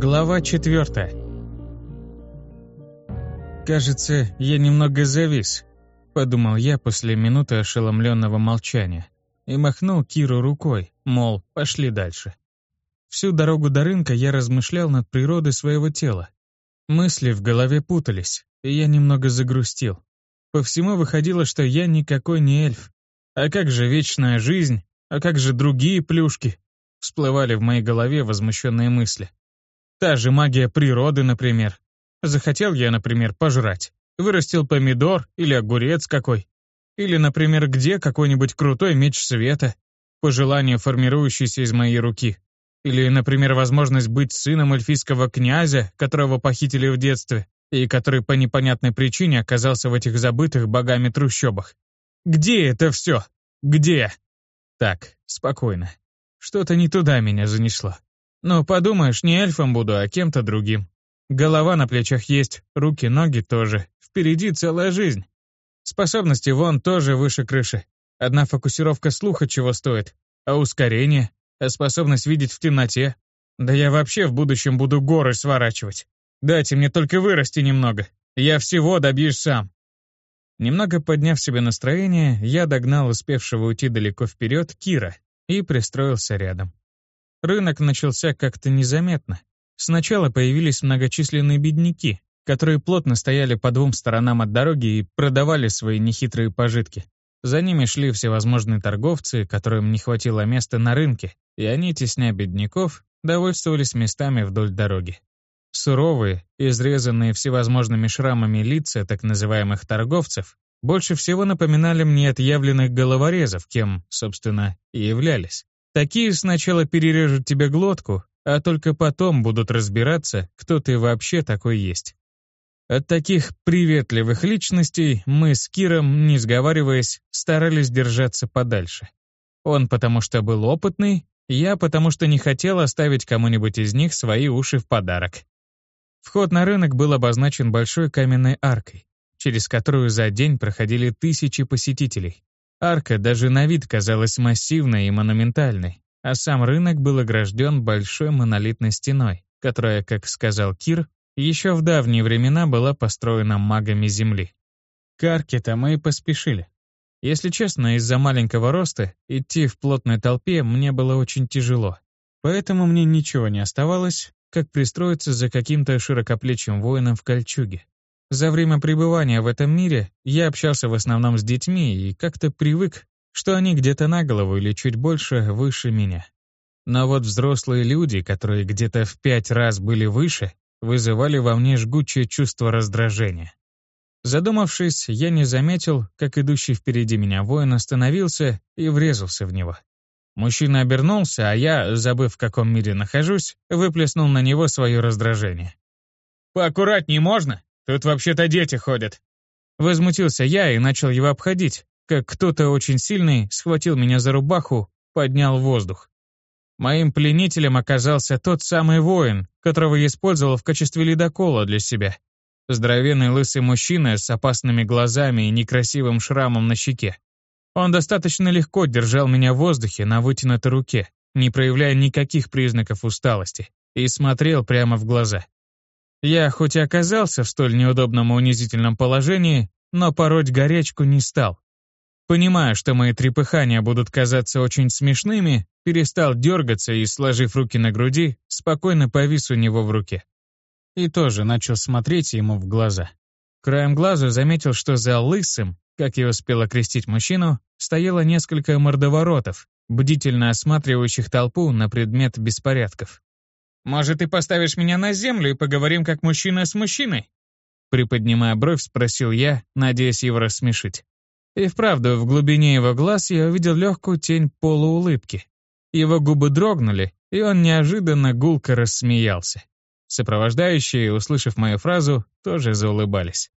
Глава четвертая. «Кажется, я немного завис», — подумал я после минуты ошеломленного молчания и махнул Киру рукой, мол, пошли дальше. Всю дорогу до рынка я размышлял над природой своего тела. Мысли в голове путались, и я немного загрустил. По всему выходило, что я никакой не эльф. А как же вечная жизнь? А как же другие плюшки? Всплывали в моей голове возмущенные мысли. Та же магия природы, например. Захотел я, например, пожрать. Вырастил помидор или огурец какой. Или, например, где какой-нибудь крутой меч света, по желанию формирующийся из моей руки. Или, например, возможность быть сыном эльфийского князя, которого похитили в детстве, и который по непонятной причине оказался в этих забытых богами трущобах. Где это все? Где? Так, спокойно. Что-то не туда меня занесло. Ну, подумаешь, не эльфом буду, а кем-то другим. Голова на плечах есть, руки, ноги тоже. Впереди целая жизнь. Способности вон тоже выше крыши. Одна фокусировка слуха чего стоит, а ускорение, а способность видеть в темноте. Да я вообще в будущем буду горы сворачивать. Дайте мне только вырасти немного. Я всего добьюсь сам. Немного подняв себе настроение, я догнал успевшего уйти далеко вперед Кира и пристроился рядом. Рынок начался как-то незаметно. Сначала появились многочисленные бедняки, которые плотно стояли по двум сторонам от дороги и продавали свои нехитрые пожитки. За ними шли всевозможные торговцы, которым не хватило места на рынке, и они, тесня бедняков, довольствовались местами вдоль дороги. Суровые, изрезанные всевозможными шрамами лица так называемых торговцев больше всего напоминали мне отъявленных головорезов, кем, собственно, и являлись. Такие сначала перережут тебе глотку, а только потом будут разбираться, кто ты вообще такой есть. От таких приветливых личностей мы с Киром, не сговариваясь, старались держаться подальше. Он потому что был опытный, я потому что не хотел оставить кому-нибудь из них свои уши в подарок. Вход на рынок был обозначен большой каменной аркой, через которую за день проходили тысячи посетителей. Арка даже на вид казалась массивной и монументальной, а сам рынок был огражден большой монолитной стеной, которая, как сказал Кир, еще в давние времена была построена магами Земли. К арке-то мы и поспешили. Если честно, из-за маленького роста идти в плотной толпе мне было очень тяжело. Поэтому мне ничего не оставалось, как пристроиться за каким-то широкоплечим воином в кольчуге. За время пребывания в этом мире я общался в основном с детьми и как-то привык, что они где-то на голову или чуть больше выше меня. Но вот взрослые люди, которые где-то в пять раз были выше, вызывали во мне жгучее чувство раздражения. Задумавшись, я не заметил, как идущий впереди меня воин остановился и врезался в него. Мужчина обернулся, а я, забыв, в каком мире нахожусь, выплеснул на него свое раздражение. «Поаккуратней можно?» Тут вообще-то дети ходят». Возмутился я и начал его обходить, как кто-то очень сильный схватил меня за рубаху, поднял в воздух. Моим пленителем оказался тот самый воин, которого я использовал в качестве ледокола для себя. Здоровенный лысый мужчина с опасными глазами и некрасивым шрамом на щеке. Он достаточно легко держал меня в воздухе на вытянутой руке, не проявляя никаких признаков усталости, и смотрел прямо в глаза. Я хоть и оказался в столь неудобном и унизительном положении, но пороть горячку не стал. Понимая, что мои трепыхания будут казаться очень смешными, перестал дергаться и, сложив руки на груди, спокойно повис у него в руке. И тоже начал смотреть ему в глаза. Краем глаза заметил, что за лысым, как я успел окрестить мужчину, стояло несколько мордоворотов, бдительно осматривающих толпу на предмет беспорядков. Может, ты поставишь меня на землю и поговорим как мужчина с мужчиной?» Приподнимая бровь, спросил я, надеясь его рассмешить. И вправду, в глубине его глаз я увидел легкую тень полуулыбки. Его губы дрогнули, и он неожиданно гулко рассмеялся. Сопровождающие, услышав мою фразу, тоже заулыбались.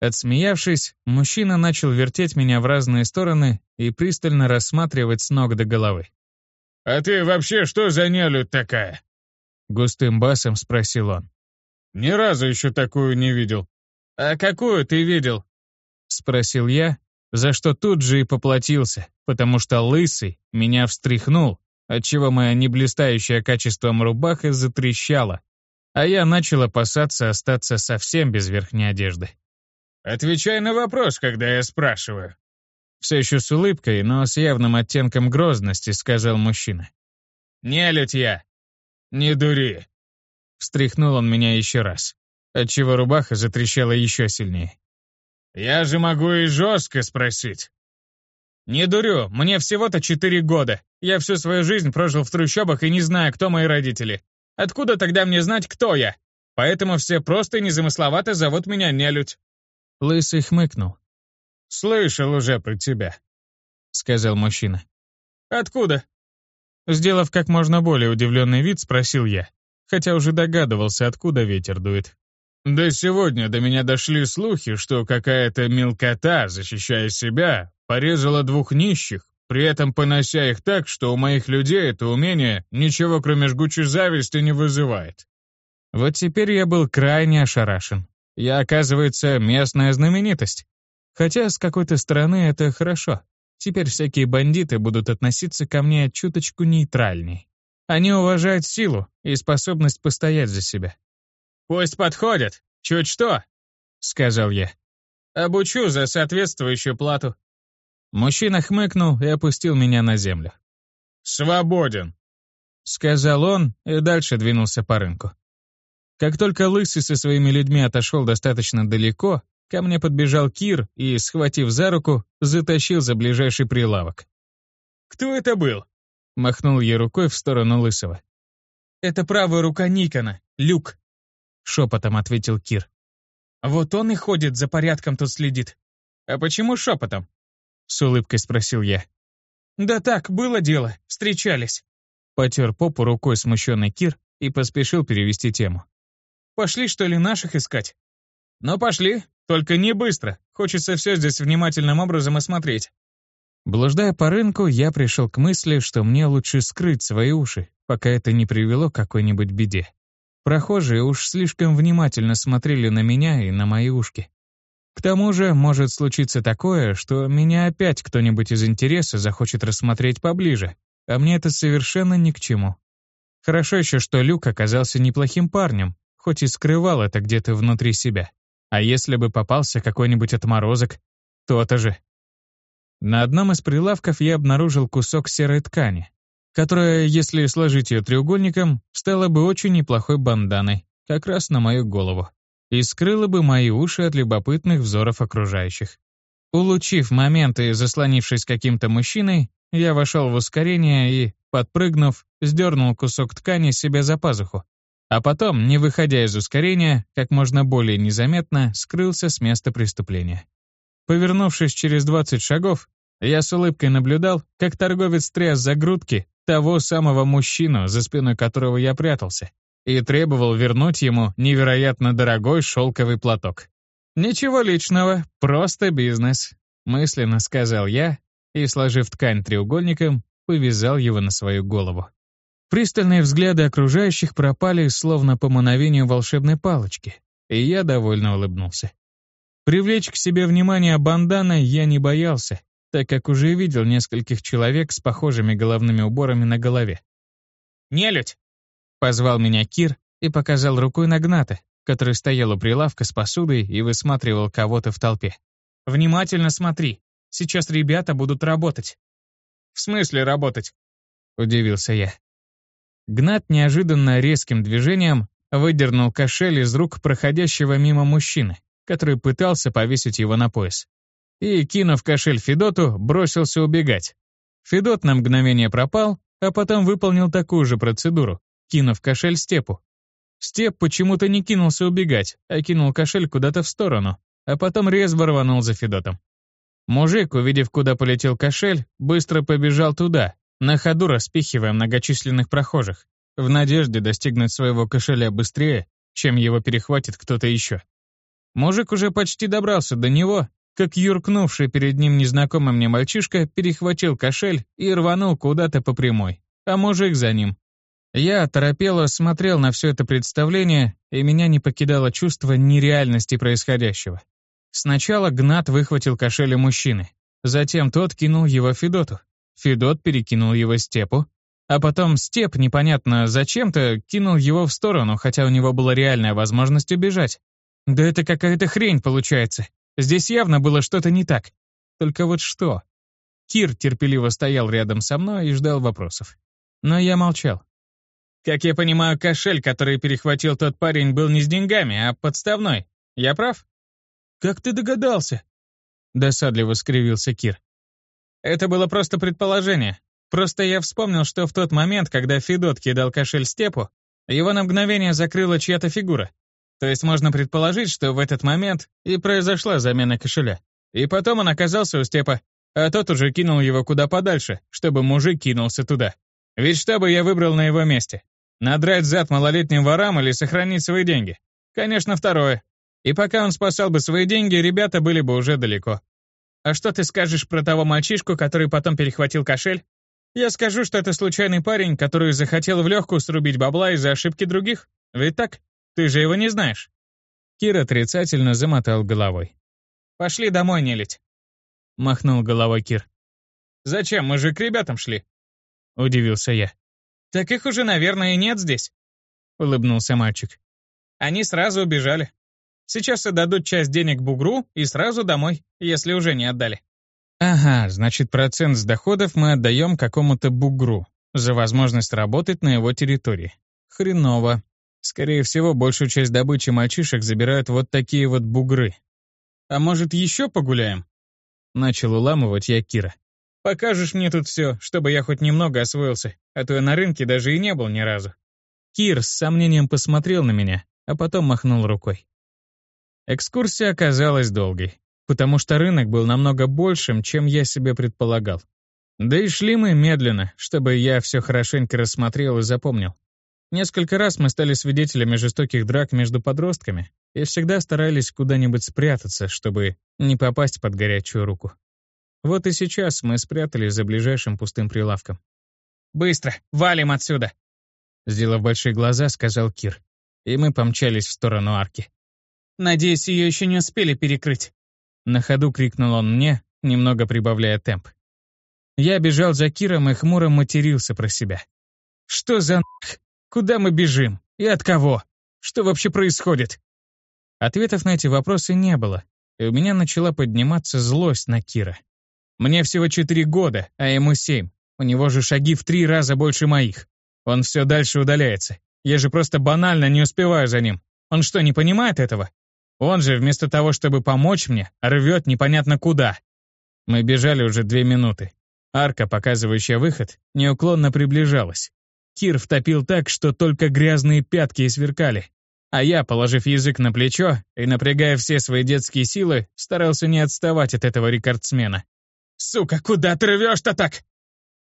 Отсмеявшись, мужчина начал вертеть меня в разные стороны и пристально рассматривать с ног до головы. «А ты вообще что за нелюдь такая?» Густым басом спросил он. «Ни разу еще такую не видел». «А какую ты видел?» Спросил я, за что тут же и поплатился, потому что лысый меня встряхнул, отчего моя неблистающая качеством рубаха затрещала, а я начал опасаться остаться совсем без верхней одежды. «Отвечай на вопрос, когда я спрашиваю». Все еще с улыбкой, но с явным оттенком грозности, сказал мужчина. «Нелюдь я! Не дури!» Встряхнул он меня еще раз, отчего рубаха затрещала еще сильнее. «Я же могу и жестко спросить». «Не дурю, мне всего-то четыре года. Я всю свою жизнь прожил в трущобах и не знаю, кто мои родители. Откуда тогда мне знать, кто я? Поэтому все просто и незамысловато зовут меня Нелюдь». Лысый хмыкнул. «Слышал уже про тебя», — сказал мужчина. «Откуда?» Сделав как можно более удивленный вид, спросил я, хотя уже догадывался, откуда ветер дует. «Да сегодня до меня дошли слухи, что какая-то мелкота, защищая себя, порезала двух нищих, при этом понося их так, что у моих людей это умение ничего кроме жгучей зависти не вызывает». Вот теперь я был крайне ошарашен. Я, оказывается, местная знаменитость. Хотя с какой-то стороны это хорошо. Теперь всякие бандиты будут относиться ко мне чуточку нейтральней. Они уважают силу и способность постоять за себя. «Пусть подходят, чуть что», — сказал я. «Обучу за соответствующую плату». Мужчина хмыкнул и опустил меня на землю. «Свободен», — сказал он и дальше двинулся по рынку. Как только Лысый со своими людьми отошел достаточно далеко, ко мне подбежал Кир и, схватив за руку, затащил за ближайший прилавок. «Кто это был?» — махнул ей рукой в сторону Лысого. «Это правая рука Никона, Люк», — шепотом ответил Кир. «Вот он и ходит, за порядком тут следит». «А почему шепотом?» — с улыбкой спросил я. «Да так, было дело, встречались». Потер попу рукой смущенный Кир и поспешил перевести тему. Пошли, что ли, наших искать? Ну, пошли, только не быстро. Хочется все здесь внимательным образом осмотреть. Блуждая по рынку, я пришел к мысли, что мне лучше скрыть свои уши, пока это не привело к какой-нибудь беде. Прохожие уж слишком внимательно смотрели на меня и на мои ушки. К тому же, может случиться такое, что меня опять кто-нибудь из интереса захочет рассмотреть поближе, а мне это совершенно ни к чему. Хорошо еще, что Люк оказался неплохим парнем, хоть и скрывал это где-то внутри себя. А если бы попался какой-нибудь отморозок, то-то же. На одном из прилавков я обнаружил кусок серой ткани, которая, если сложить ее треугольником, стала бы очень неплохой банданой, как раз на мою голову, и скрыла бы мои уши от любопытных взоров окружающих. Улучив момент и заслонившись каким-то мужчиной, я вошел в ускорение и, подпрыгнув, сдернул кусок ткани себе за пазуху, а потом, не выходя из ускорения, как можно более незаметно скрылся с места преступления. Повернувшись через 20 шагов, я с улыбкой наблюдал, как торговец тряс за грудки того самого мужчину, за спиной которого я прятался, и требовал вернуть ему невероятно дорогой шелковый платок. «Ничего личного, просто бизнес», — мысленно сказал я и, сложив ткань треугольником, повязал его на свою голову. Пристальные взгляды окружающих пропали словно по мановению волшебной палочки, и я довольно улыбнулся. Привлечь к себе внимание бандана я не боялся, так как уже видел нескольких человек с похожими головными уборами на голове. «Нелюдь!» — позвал меня Кир и показал рукой на Гната, который стоял у прилавка с посудой и высматривал кого-то в толпе. «Внимательно смотри, сейчас ребята будут работать». «В смысле работать?» — удивился я. Гнат неожиданно резким движением выдернул кошель из рук проходящего мимо мужчины, который пытался повесить его на пояс. И, кинув кошель Федоту, бросился убегать. Федот на мгновение пропал, а потом выполнил такую же процедуру, кинув кошель Степу. Степ почему-то не кинулся убегать, а кинул кошель куда-то в сторону, а потом резво рванул за Федотом. Мужик, увидев, куда полетел кошель, быстро побежал туда, на ходу распихивая многочисленных прохожих, в надежде достигнуть своего кошеля быстрее, чем его перехватит кто-то еще. Мужик уже почти добрался до него, как юркнувший перед ним незнакомый мне мальчишка перехватил кошель и рванул куда-то по прямой, а мужик за ним. Я торопело смотрел на все это представление, и меня не покидало чувство нереальности происходящего. Сначала Гнат выхватил кошель у мужчины, затем тот кинул его Федоту. Федот перекинул его Степу, А потом Степ, непонятно зачем-то, кинул его в сторону, хотя у него была реальная возможность убежать. Да это какая-то хрень получается. Здесь явно было что-то не так. Только вот что? Кир терпеливо стоял рядом со мной и ждал вопросов. Но я молчал. Как я понимаю, кошель, который перехватил тот парень, был не с деньгами, а подставной. Я прав? Как ты догадался? Досадливо скривился Кир. Это было просто предположение. Просто я вспомнил, что в тот момент, когда Федот кидал кошель Степу, его на мгновение закрыла чья-то фигура. То есть можно предположить, что в этот момент и произошла замена кошеля. И потом он оказался у Степа, а тот уже кинул его куда подальше, чтобы мужик кинулся туда. Ведь что бы я выбрал на его месте? Надрать зад малолетним ворам или сохранить свои деньги? Конечно, второе. И пока он спасал бы свои деньги, ребята были бы уже далеко. А что ты скажешь про того мальчишку, который потом перехватил кошель? Я скажу, что это случайный парень, который захотел в легкую срубить бабла из-за ошибки других. Ведь так? Ты же его не знаешь. Кир отрицательно замотал головой. «Пошли домой, нелить!» Махнул головой Кир. «Зачем? Мы же к ребятам шли!» Удивился я. «Так их уже, наверное, нет здесь», — улыбнулся мальчик. «Они сразу убежали. Сейчас отдадут часть денег бугру и сразу домой, если уже не отдали». «Ага, значит, процент с доходов мы отдаем какому-то бугру за возможность работать на его территории. Хреново. Скорее всего, большую часть добычи мальчишек забирают вот такие вот бугры. А может, еще погуляем?» Начал уламывать я Кира. Покажешь мне тут все, чтобы я хоть немного освоился, а то я на рынке даже и не был ни разу». Кир с сомнением посмотрел на меня, а потом махнул рукой. Экскурсия оказалась долгой, потому что рынок был намного большим, чем я себе предполагал. Да и шли мы медленно, чтобы я все хорошенько рассмотрел и запомнил. Несколько раз мы стали свидетелями жестоких драк между подростками и всегда старались куда-нибудь спрятаться, чтобы не попасть под горячую руку. Вот и сейчас мы спрятались за ближайшим пустым прилавком. «Быстро! Валим отсюда!» Сделав большие глаза, сказал Кир. И мы помчались в сторону арки. «Надеюсь, ее еще не успели перекрыть!» На ходу крикнул он мне, немного прибавляя темп. Я бежал за Киром и хмуро матерился про себя. «Что за нах? Куда мы бежим? И от кого? Что вообще происходит?» Ответов на эти вопросы не было, и у меня начала подниматься злость на Кира. Мне всего четыре года, а ему семь. У него же шаги в три раза больше моих. Он все дальше удаляется. Я же просто банально не успеваю за ним. Он что, не понимает этого? Он же, вместо того, чтобы помочь мне, рвет непонятно куда. Мы бежали уже две минуты. Арка, показывающая выход, неуклонно приближалась. Кир втопил так, что только грязные пятки и сверкали. А я, положив язык на плечо и напрягая все свои детские силы, старался не отставать от этого рекордсмена. «Сука, куда ты рвешь-то так?»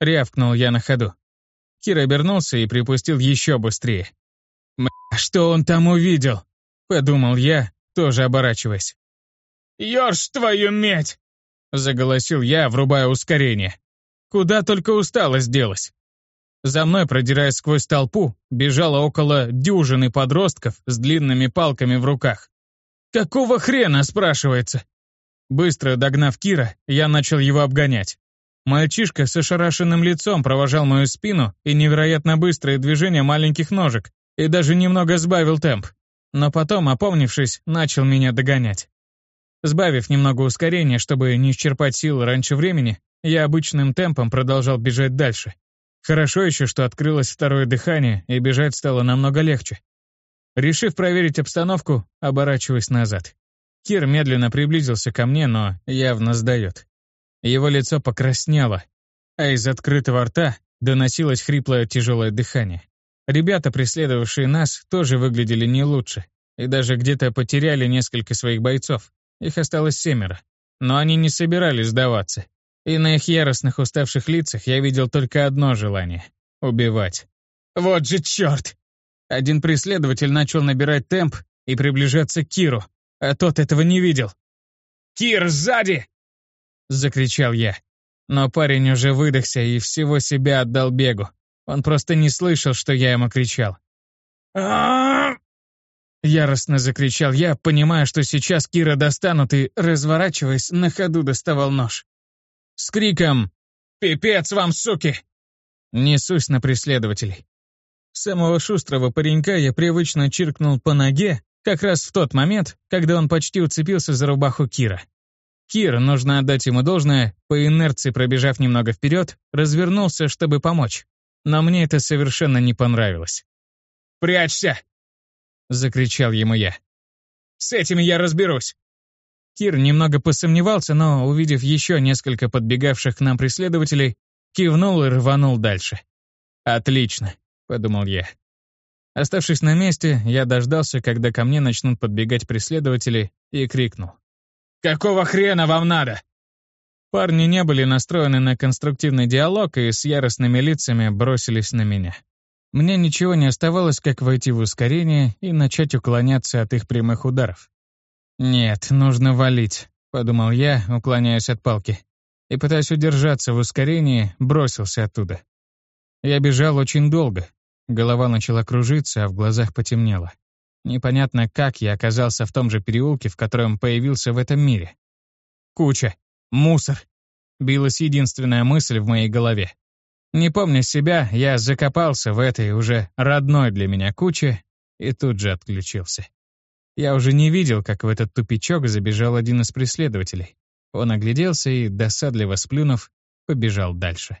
Рявкнул я на ходу. Кир обернулся и припустил еще быстрее. «Мля, что он там увидел?» Подумал я, тоже оборачиваясь. «Ёрш твою медь!» Заголосил я, врубая ускорение. Куда только усталость делась. За мной, продираясь сквозь толпу, бежало около дюжины подростков с длинными палками в руках. «Какого хрена?» — спрашивается. Быстро догнав Кира, я начал его обгонять. Мальчишка с ошарашенным лицом провожал мою спину и невероятно быстрые движения маленьких ножек, и даже немного сбавил темп. Но потом, опомнившись, начал меня догонять. Сбавив немного ускорения, чтобы не исчерпать силы раньше времени, я обычным темпом продолжал бежать дальше. Хорошо еще, что открылось второе дыхание, и бежать стало намного легче. Решив проверить обстановку, оборачиваясь назад. Кир медленно приблизился ко мне, но явно сдает. Его лицо покраснело, а из открытого рта доносилось хриплое тяжелое дыхание. Ребята, преследовавшие нас, тоже выглядели не лучше, и даже где-то потеряли несколько своих бойцов. Их осталось семеро. Но они не собирались сдаваться. И на их яростных уставших лицах я видел только одно желание — убивать. «Вот же черт!» Один преследователь начал набирать темп и приближаться к Киру, а тот этого не видел. «Кир, сзади!» — закричал я. Но парень уже выдохся и всего себя отдал бегу. Он просто не слышал, что я ему кричал. Яростно закричал я, понимая, что сейчас Кира достанут и, разворачиваясь, на ходу доставал нож. С криком «Пипец вам, суки!» Несусь на преследователей. Самого шустрого паренька я привычно чиркнул по ноге, как раз в тот момент, когда он почти уцепился за рубаху Кира. Кир, нужно отдать ему должное, по инерции пробежав немного вперед, развернулся, чтобы помочь. Но мне это совершенно не понравилось. «Прячься!» — закричал ему я. «С этими я разберусь!» Кир немного посомневался, но, увидев еще несколько подбегавших к нам преследователей, кивнул и рванул дальше. «Отлично», — подумал я. Оставшись на месте, я дождался, когда ко мне начнут подбегать преследователи, и крикнул. «Какого хрена вам надо?» Парни не были настроены на конструктивный диалог и с яростными лицами бросились на меня. Мне ничего не оставалось, как войти в ускорение и начать уклоняться от их прямых ударов. «Нет, нужно валить», — подумал я, уклоняясь от палки. И, пытаясь удержаться в ускорении, бросился оттуда. Я бежал очень долго. Голова начала кружиться, а в глазах потемнело. Непонятно, как я оказался в том же переулке, в котором появился в этом мире. Куча. Мусор. Билась единственная мысль в моей голове. Не помня себя, я закопался в этой уже родной для меня куче и тут же отключился. Я уже не видел, как в этот тупичок забежал один из преследователей. Он огляделся и, досадливо сплюнув, побежал дальше.